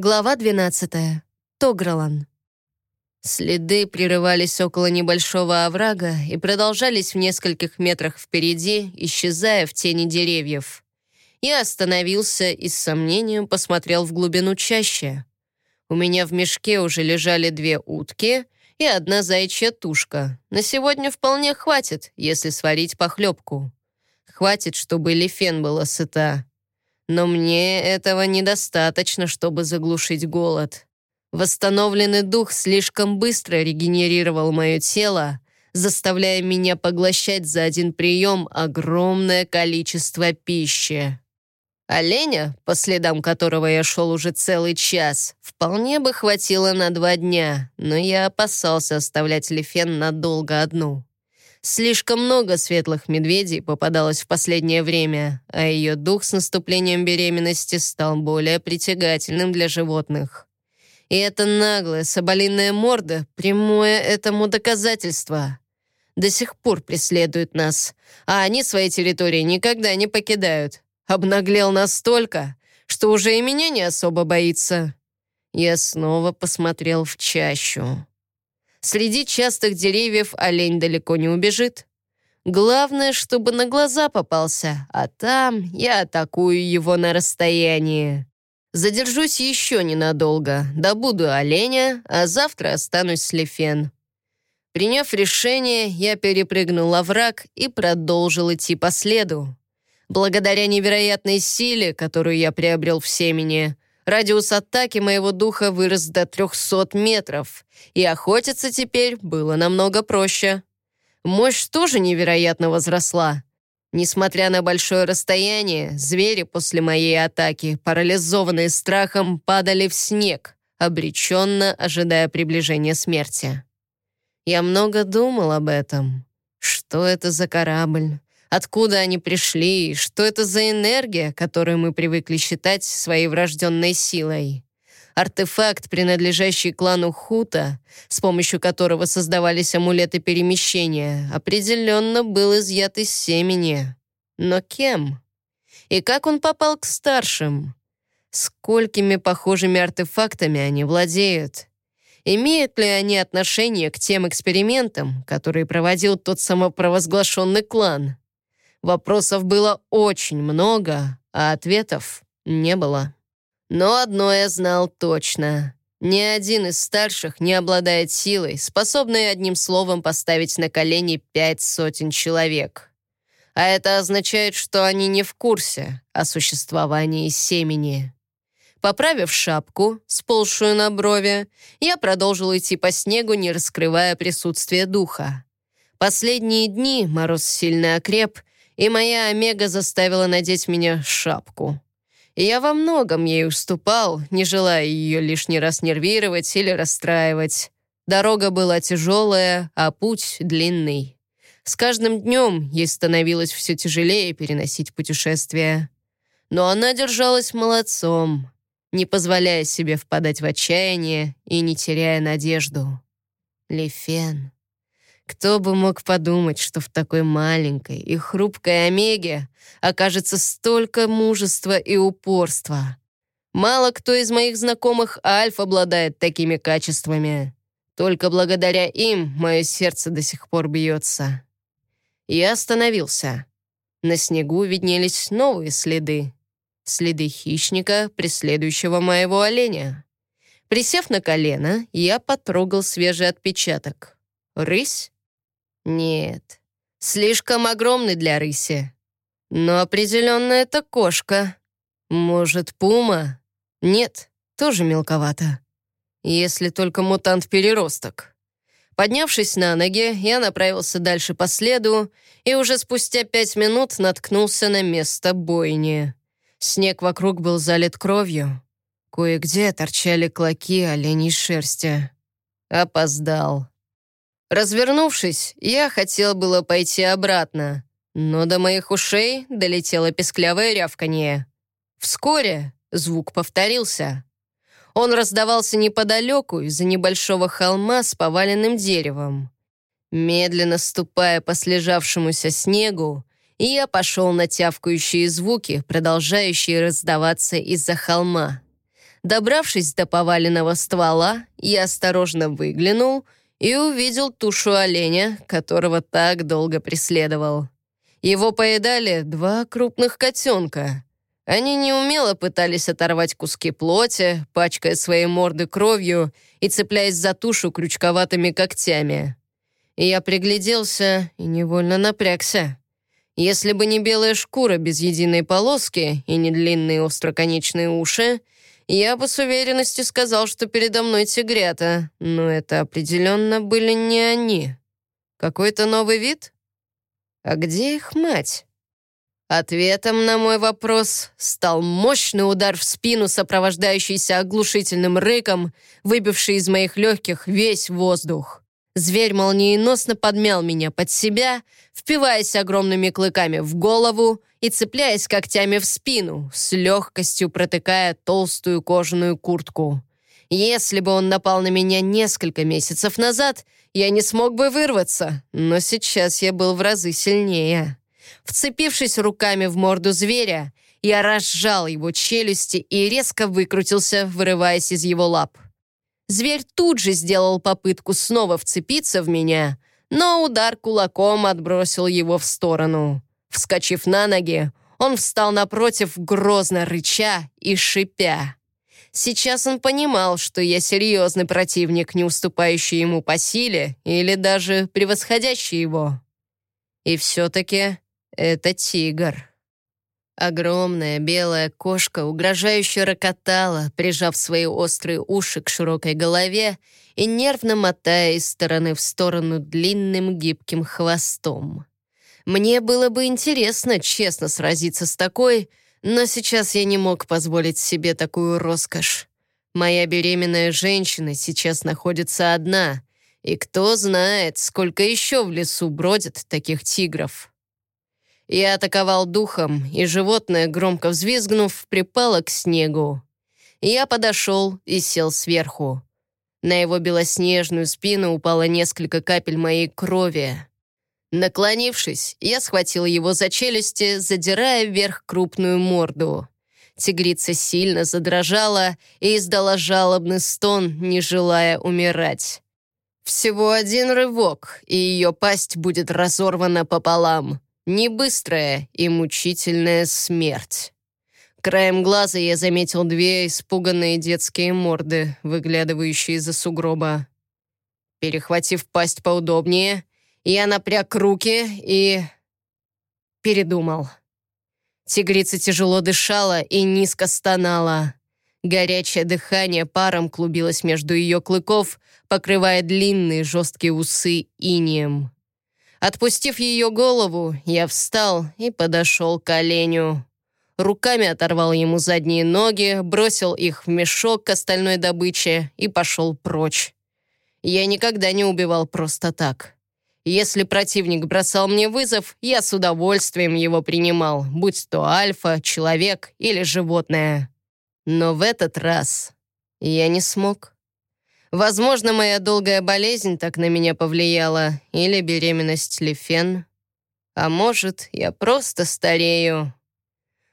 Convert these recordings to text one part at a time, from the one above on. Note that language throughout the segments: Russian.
Глава 12. Тогралан. Следы прерывались около небольшого оврага и продолжались в нескольких метрах впереди, исчезая в тени деревьев. Я остановился и с сомнением посмотрел в глубину чаще. У меня в мешке уже лежали две утки и одна заячья тушка. На сегодня вполне хватит, если сварить похлебку. Хватит, чтобы Лифен была сыта. Но мне этого недостаточно, чтобы заглушить голод. Восстановленный дух слишком быстро регенерировал мое тело, заставляя меня поглощать за один прием огромное количество пищи. Оленя, по следам которого я шел уже целый час, вполне бы хватило на два дня, но я опасался оставлять Лефен надолго одну. Слишком много светлых медведей попадалось в последнее время, а ее дух с наступлением беременности стал более притягательным для животных. И эта наглая соболиная морда — прямое этому доказательство. До сих пор преследуют нас, а они свои территории никогда не покидают. Обнаглел настолько, что уже и меня не особо боится. Я снова посмотрел в чащу. Среди частых деревьев олень далеко не убежит. Главное, чтобы на глаза попался, а там я атакую его на расстоянии. Задержусь еще ненадолго, добуду оленя, а завтра останусь с Лефен. Приняв решение, я перепрыгнул овраг и продолжил идти по следу. Благодаря невероятной силе, которую я приобрел в семени, Радиус атаки моего духа вырос до 300 метров, и охотиться теперь было намного проще. Мощь тоже невероятно возросла. Несмотря на большое расстояние, звери после моей атаки, парализованные страхом, падали в снег, обреченно ожидая приближения смерти. Я много думал об этом. Что это за корабль? Откуда они пришли? Что это за энергия, которую мы привыкли считать своей врожденной силой? Артефакт, принадлежащий клану Хута, с помощью которого создавались амулеты перемещения, определенно был изъят из семени. Но кем? И как он попал к старшим? Сколькими похожими артефактами они владеют? Имеют ли они отношение к тем экспериментам, которые проводил тот самопровозглашенный клан? Вопросов было очень много, а ответов не было. Но одно я знал точно. Ни один из старших не обладает силой, способной одним словом поставить на колени пять сотен человек. А это означает, что они не в курсе о существовании семени. Поправив шапку, сползшую на брови, я продолжил идти по снегу, не раскрывая присутствие духа. Последние дни мороз сильно окреп, и моя Омега заставила надеть меня шапку. И я во многом ей уступал, не желая ее лишний раз нервировать или расстраивать. Дорога была тяжелая, а путь длинный. С каждым днем ей становилось все тяжелее переносить путешествия. Но она держалась молодцом, не позволяя себе впадать в отчаяние и не теряя надежду. Лефен. Кто бы мог подумать, что в такой маленькой и хрупкой Омеге окажется столько мужества и упорства. Мало кто из моих знакомых Альф обладает такими качествами. Только благодаря им мое сердце до сих пор бьется. Я остановился. На снегу виднелись новые следы. Следы хищника, преследующего моего оленя. Присев на колено, я потрогал свежий отпечаток. Рысь? Нет, слишком огромный для рыси. Но определенно это кошка. Может, пума? Нет, тоже мелковато. Если только мутант-переросток. Поднявшись на ноги, я направился дальше по следу и уже спустя пять минут наткнулся на место бойни. Снег вокруг был залит кровью. Кое-где торчали клоки оленей шерсти. Опоздал. Развернувшись, я хотел было пойти обратно, но до моих ушей долетело песклявое рявканье. Вскоре звук повторился. Он раздавался неподалеку из-за небольшого холма с поваленным деревом. Медленно ступая по слежавшемуся снегу, я пошел на тявкающие звуки, продолжающие раздаваться из-за холма. Добравшись до поваленного ствола, я осторожно выглянул и увидел тушу оленя, которого так долго преследовал. Его поедали два крупных котенка. Они неумело пытались оторвать куски плоти, пачкая свои морды кровью и цепляясь за тушу крючковатыми когтями. Я пригляделся и невольно напрягся. Если бы не белая шкура без единой полоски и не длинные остроконечные уши, я бы с уверенностью сказал, что передо мной тигрята, но это определенно были не они. Какой-то новый вид? А где их мать? Ответом на мой вопрос стал мощный удар в спину, сопровождающийся оглушительным рыком, выбивший из моих легких весь воздух. Зверь молниеносно подмял меня под себя, впиваясь огромными клыками в голову и цепляясь когтями в спину, с легкостью протыкая толстую кожаную куртку. Если бы он напал на меня несколько месяцев назад, я не смог бы вырваться, но сейчас я был в разы сильнее. Вцепившись руками в морду зверя, я разжал его челюсти и резко выкрутился, вырываясь из его лап. Зверь тут же сделал попытку снова вцепиться в меня, но удар кулаком отбросил его в сторону. Вскочив на ноги, он встал напротив, грозно рыча и шипя. Сейчас он понимал, что я серьезный противник, не уступающий ему по силе или даже превосходящий его. И все-таки это тигр. Огромная белая кошка угрожающе рокотала, прижав свои острые уши к широкой голове и нервно мотая из стороны в сторону длинным гибким хвостом. Мне было бы интересно честно сразиться с такой, но сейчас я не мог позволить себе такую роскошь. Моя беременная женщина сейчас находится одна, и кто знает, сколько еще в лесу бродит таких тигров. Я атаковал духом, и животное, громко взвизгнув, припало к снегу. Я подошел и сел сверху. На его белоснежную спину упало несколько капель моей крови. Наклонившись, я схватил его за челюсти, задирая вверх крупную морду. Тигрица сильно задрожала и издала жалобный стон, не желая умирать. Всего один рывок, и ее пасть будет разорвана пополам не и мучительная смерть. Краем глаза я заметил две испуганные детские морды, выглядывающие из-за сугроба. Перехватив пасть поудобнее, я напряг руки и... передумал. Тигрица тяжело дышала и низко стонала. Горячее дыхание паром клубилось между ее клыков, покрывая длинные жесткие усы инием. Отпустив ее голову, я встал и подошел к оленю. Руками оторвал ему задние ноги, бросил их в мешок к остальной добыче и пошел прочь. Я никогда не убивал просто так. Если противник бросал мне вызов, я с удовольствием его принимал, будь то альфа, человек или животное. Но в этот раз я не смог. Возможно, моя долгая болезнь так на меня повлияла, или беременность Лифен. А может, я просто старею.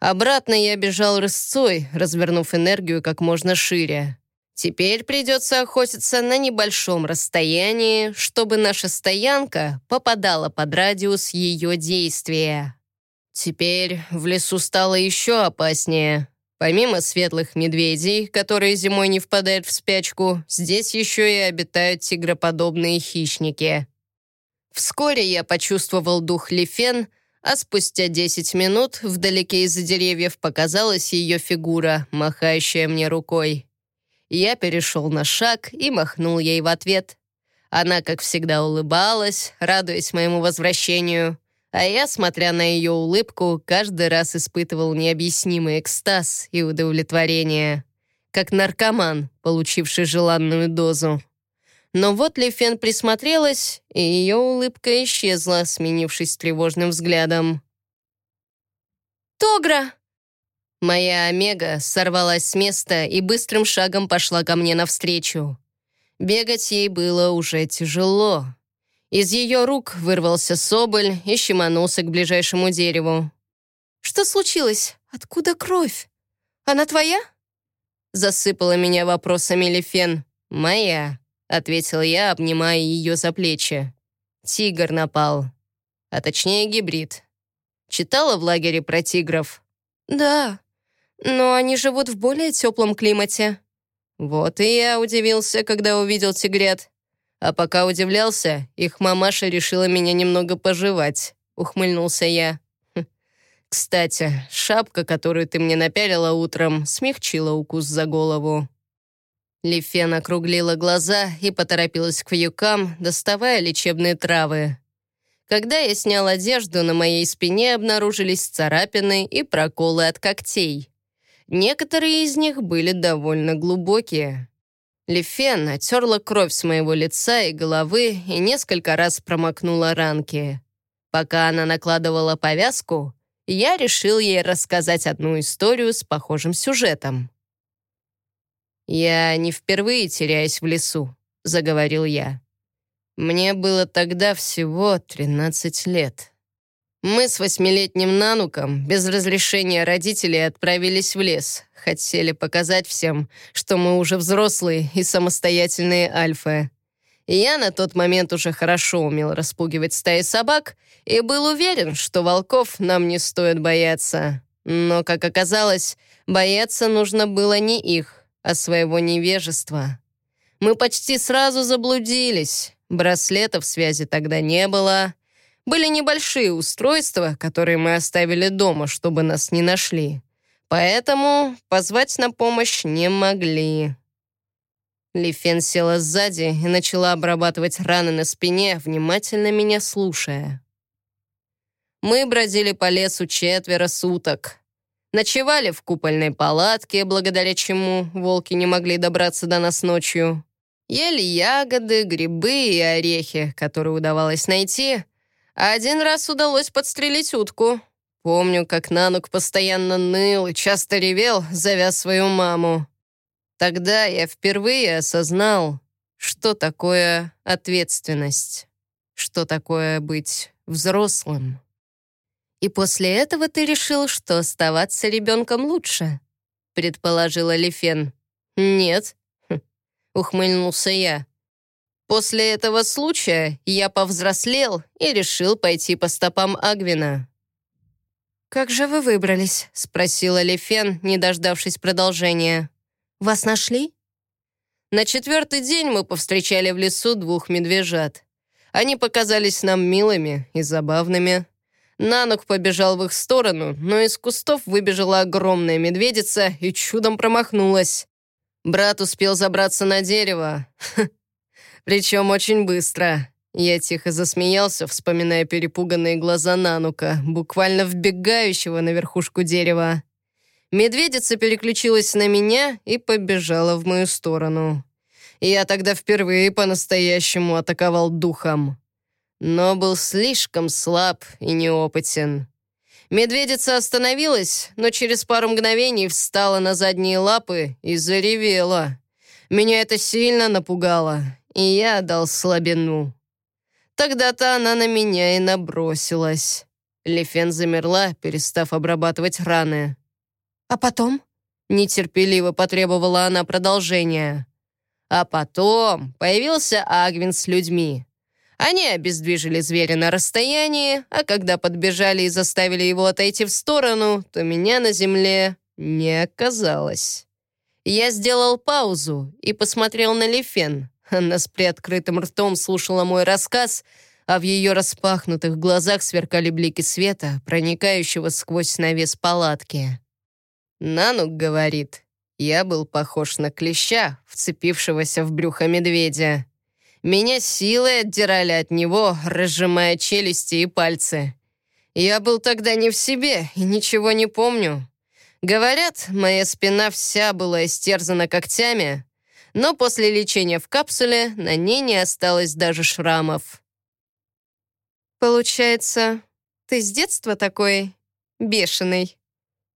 Обратно я бежал рысцой, развернув энергию как можно шире. Теперь придется охотиться на небольшом расстоянии, чтобы наша стоянка попадала под радиус ее действия. Теперь в лесу стало еще опаснее. Помимо светлых медведей, которые зимой не впадают в спячку, здесь еще и обитают тигроподобные хищники. Вскоре я почувствовал дух Лифен, а спустя 10 минут вдалеке из-за деревьев показалась ее фигура, махающая мне рукой. Я перешел на шаг и махнул ей в ответ. Она, как всегда, улыбалась, радуясь моему возвращению. А я, смотря на ее улыбку, каждый раз испытывал необъяснимый экстаз и удовлетворение, как наркоман, получивший желанную дозу. Но вот Лефен присмотрелась, и ее улыбка исчезла, сменившись тревожным взглядом. «Тогра!» Моя Омега сорвалась с места и быстрым шагом пошла ко мне навстречу. Бегать ей было уже тяжело. Из ее рук вырвался соболь и щеманулся к ближайшему дереву. «Что случилось? Откуда кровь? Она твоя?» Засыпала меня вопросами Лефен. «Моя», — ответил я, обнимая ее за плечи. «Тигр напал. А точнее гибрид. Читала в лагере про тигров?» «Да, но они живут в более теплом климате». Вот и я удивился, когда увидел тигрят. А пока удивлялся, их мамаша решила меня немного пожевать. Ухмыльнулся я. Хм. Кстати, шапка, которую ты мне напялила утром, смягчила укус за голову. Лифен округлила глаза и поторопилась к вьюкам, доставая лечебные травы. Когда я снял одежду, на моей спине обнаружились царапины и проколы от когтей. Некоторые из них были довольно глубокие. Лифен отерла кровь с моего лица и головы и несколько раз промокнула ранки. Пока она накладывала повязку, я решил ей рассказать одну историю с похожим сюжетом. «Я не впервые теряюсь в лесу», — заговорил я. «Мне было тогда всего 13 лет». Мы с восьмилетним Нануком без разрешения родителей отправились в лес. Хотели показать всем, что мы уже взрослые и самостоятельные альфы. я на тот момент уже хорошо умел распугивать стаи собак и был уверен, что волков нам не стоит бояться. Но, как оказалось, бояться нужно было не их, а своего невежества. Мы почти сразу заблудились. Браслетов связи тогда не было, были небольшие устройства, которые мы оставили дома, чтобы нас не нашли. Поэтому позвать на помощь не могли. Лифен села сзади и начала обрабатывать раны на спине, внимательно меня слушая. Мы бродили по лесу четверо суток. Ночевали в купольной палатке, благодаря чему волки не могли добраться до нас ночью. Ели ягоды, грибы и орехи, которые удавалось найти — один раз удалось подстрелить утку. Помню, как Нанук постоянно ныл и часто ревел, зовя свою маму. Тогда я впервые осознал, что такое ответственность, что такое быть взрослым. И после этого ты решил, что оставаться ребенком лучше, предположила Лифен. Нет, ухмыльнулся я. После этого случая я повзрослел и решил пойти по стопам Агвина. «Как же вы выбрались?» — спросила Лефен, не дождавшись продолжения. «Вас нашли?» На четвертый день мы повстречали в лесу двух медвежат. Они показались нам милыми и забавными. Нанук побежал в их сторону, но из кустов выбежала огромная медведица и чудом промахнулась. Брат успел забраться на дерево. Причем очень быстро. Я тихо засмеялся, вспоминая перепуганные глаза Нанука, буквально вбегающего на верхушку дерева. Медведица переключилась на меня и побежала в мою сторону. Я тогда впервые по-настоящему атаковал духом. Но был слишком слаб и неопытен. Медведица остановилась, но через пару мгновений встала на задние лапы и заревела. Меня это сильно напугало, и я дал слабину. Тогда-то она на меня и набросилась. Лефен замерла, перестав обрабатывать раны. «А потом?» — нетерпеливо потребовала она продолжения. А потом появился Агвин с людьми. Они обездвижили зверя на расстоянии, а когда подбежали и заставили его отойти в сторону, то меня на земле не оказалось. Я сделал паузу и посмотрел на Лефен. Она с приоткрытым ртом слушала мой рассказ, а в ее распахнутых глазах сверкали блики света, проникающего сквозь навес палатки. Нанук говорит, я был похож на клеща, вцепившегося в брюхо медведя. Меня силой отдирали от него, разжимая челюсти и пальцы. Я был тогда не в себе и ничего не помню. Говорят, моя спина вся была истерзана когтями, но после лечения в капсуле на ней не осталось даже шрамов. «Получается, ты с детства такой бешеный?»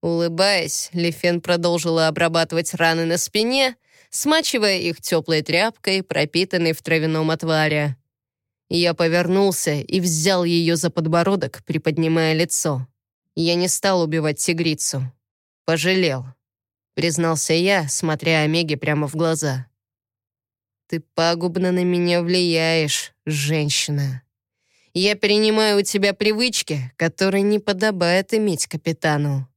Улыбаясь, Лифен продолжила обрабатывать раны на спине, смачивая их теплой тряпкой, пропитанной в травяном отваре. Я повернулся и взял ее за подбородок, приподнимая лицо. Я не стал убивать тигрицу. Пожалел. — признался я, смотря Омеге прямо в глаза. «Ты пагубно на меня влияешь, женщина. Я перенимаю у тебя привычки, которые не подобает иметь капитану».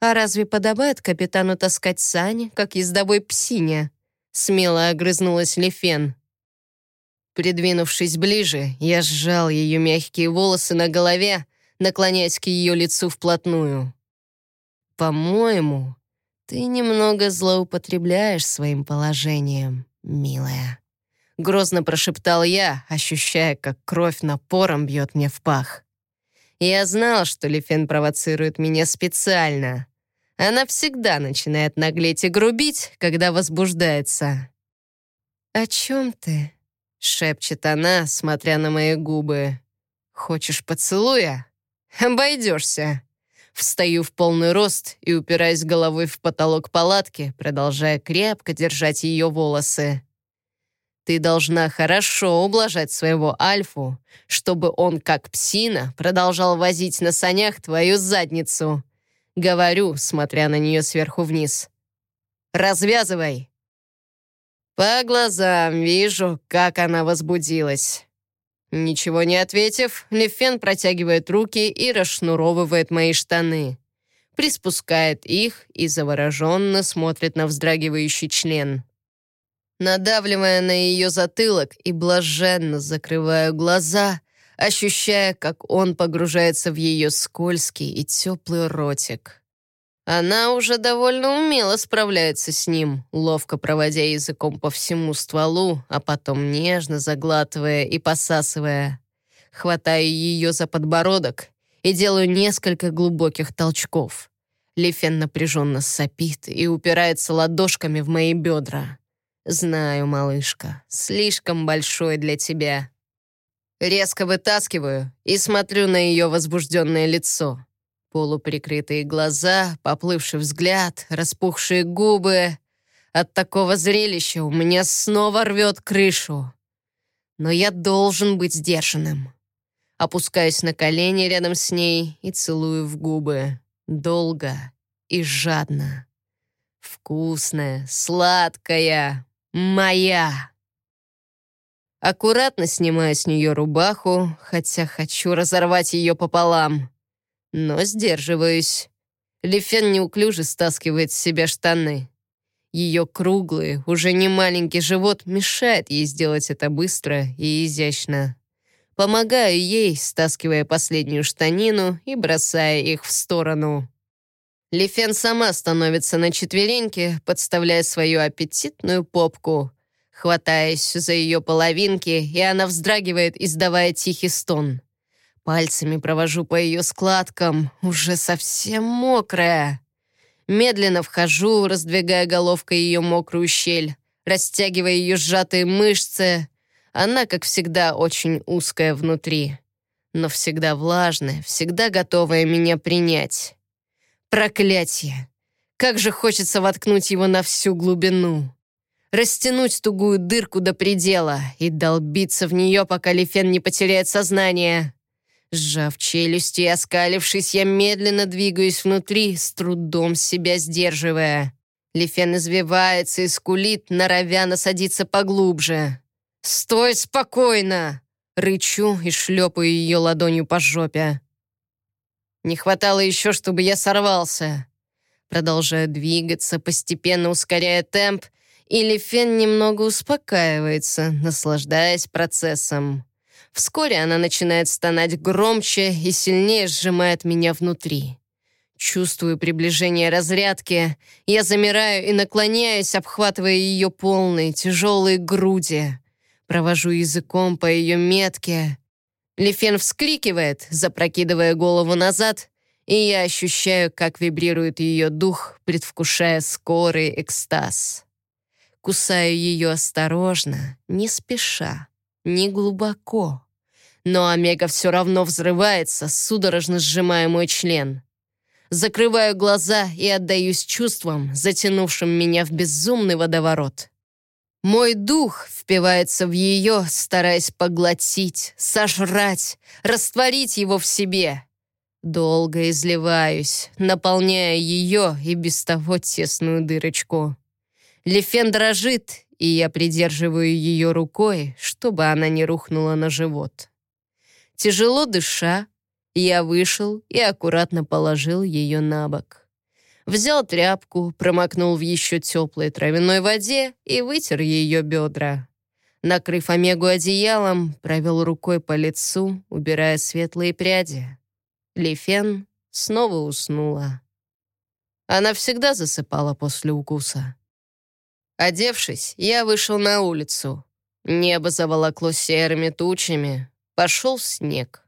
«А разве подобает капитану таскать сани, как ездовой псине?» Смело огрызнулась Лефен. Придвинувшись ближе, я сжал ее мягкие волосы на голове, наклоняясь к ее лицу вплотную. «По-моему, ты немного злоупотребляешь своим положением, милая». Грозно прошептал я, ощущая, как кровь напором бьет мне в пах. Я знал, что Лефен провоцирует меня специально. Она всегда начинает наглеть и грубить, когда возбуждается. «О чем ты?» — шепчет она, смотря на мои губы. «Хочешь поцелуя? Обойдешься». Встаю в полный рост и упираюсь головой в потолок палатки, продолжая крепко держать ее волосы. Ты должна хорошо ублажать своего Альфу, чтобы он, как псина, продолжал возить на санях твою задницу. Говорю, смотря на нее сверху вниз. «Развязывай!» По глазам вижу, как она возбудилась. Ничего не ответив, Лефен протягивает руки и расшнуровывает мои штаны. Приспускает их и завороженно смотрит на вздрагивающий член. Надавливая на ее затылок и блаженно закрываю глаза — ощущая, как он погружается в ее скользкий и теплый ротик. Она уже довольно умело справляется с ним, ловко проводя языком по всему стволу, а потом нежно заглатывая и посасывая. Хватаю ее за подбородок и делаю несколько глубоких толчков. Лифен напряженно сопит и упирается ладошками в мои бедра. «Знаю, малышка, слишком большой для тебя». Резко вытаскиваю и смотрю на ее возбужденное лицо. Полуприкрытые глаза, поплывший взгляд, распухшие губы. От такого зрелища у меня снова рвет крышу. Но я должен быть сдержанным. Опускаюсь на колени рядом с ней и целую в губы. Долго и жадно. Вкусная, сладкая, моя. Аккуратно снимаю с нее рубаху, хотя хочу разорвать ее пополам. Но сдерживаюсь. Лефен неуклюже стаскивает с себя штаны. Ее круглый, уже не маленький живот мешает ей сделать это быстро и изящно. Помогаю ей, стаскивая последнюю штанину и бросая их в сторону. Лефен сама становится на четвереньки, подставляя свою аппетитную попку — Хватаясь за ее половинки, и она вздрагивает, издавая тихий стон. Пальцами провожу по ее складкам, уже совсем мокрая. Медленно вхожу, раздвигая головкой ее мокрую щель, растягивая ее сжатые мышцы. Она, как всегда, очень узкая внутри, но всегда влажная, всегда готовая меня принять. Проклятие! Как же хочется воткнуть его на всю глубину растянуть тугую дырку до предела и долбиться в нее, пока Лифен не потеряет сознание. Сжав челюсти и оскалившись, я медленно двигаюсь внутри, с трудом себя сдерживая. Лифен извивается и скулит, норовя насадиться поглубже. «Стой спокойно!» Рычу и шлепаю ее ладонью по жопе. Не хватало еще, чтобы я сорвался. Продолжаю двигаться, постепенно ускоряя темп, или Фен немного успокаивается, наслаждаясь процессом. Вскоре она начинает стонать громче и сильнее сжимает меня внутри. Чувствую приближение разрядки. Я замираю и наклоняюсь, обхватывая ее полные, тяжелые груди. Провожу языком по ее метке. Лифен вскрикивает, запрокидывая голову назад, и я ощущаю, как вибрирует ее дух, предвкушая скорый экстаз. Кусаю ее осторожно, не спеша, не глубоко. Но Омега все равно взрывается, судорожно сжимая мой член. Закрываю глаза и отдаюсь чувствам, затянувшим меня в безумный водоворот. Мой дух впивается в ее, стараясь поглотить, сожрать, растворить его в себе. Долго изливаюсь, наполняя ее и без того тесную дырочку. Лефен дрожит, и я придерживаю ее рукой, чтобы она не рухнула на живот. Тяжело дыша, я вышел и аккуратно положил ее на бок. Взял тряпку, промокнул в еще теплой травяной воде и вытер ее бедра. Накрыв Омегу одеялом, провел рукой по лицу, убирая светлые пряди. Лифен снова уснула. Она всегда засыпала после укуса. Одевшись, я вышел на улицу. Небо заволокло серыми тучами. Пошел снег.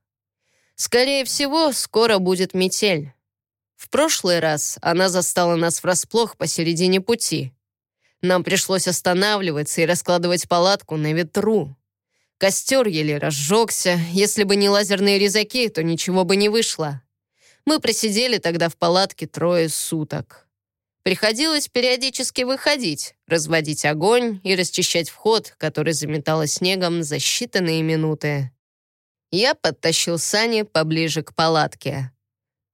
Скорее всего, скоро будет метель. В прошлый раз она застала нас врасплох посередине пути. Нам пришлось останавливаться и раскладывать палатку на ветру. Костер еле разжегся. Если бы не лазерные резаки, то ничего бы не вышло. Мы просидели тогда в палатке трое суток. Приходилось периодически выходить, разводить огонь и расчищать вход, который заметало снегом за считанные минуты. Я подтащил сани поближе к палатке.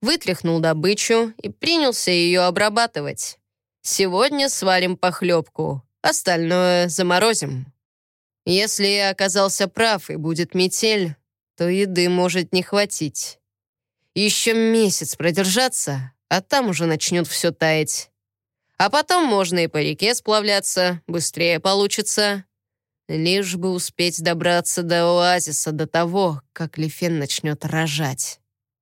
Вытряхнул добычу и принялся ее обрабатывать. Сегодня сварим похлебку, остальное заморозим. Если я оказался прав и будет метель, то еды может не хватить. Еще месяц продержаться, а там уже начнет все таять. А потом можно и по реке сплавляться, быстрее получится. Лишь бы успеть добраться до оазиса до того, как Лефен начнет рожать.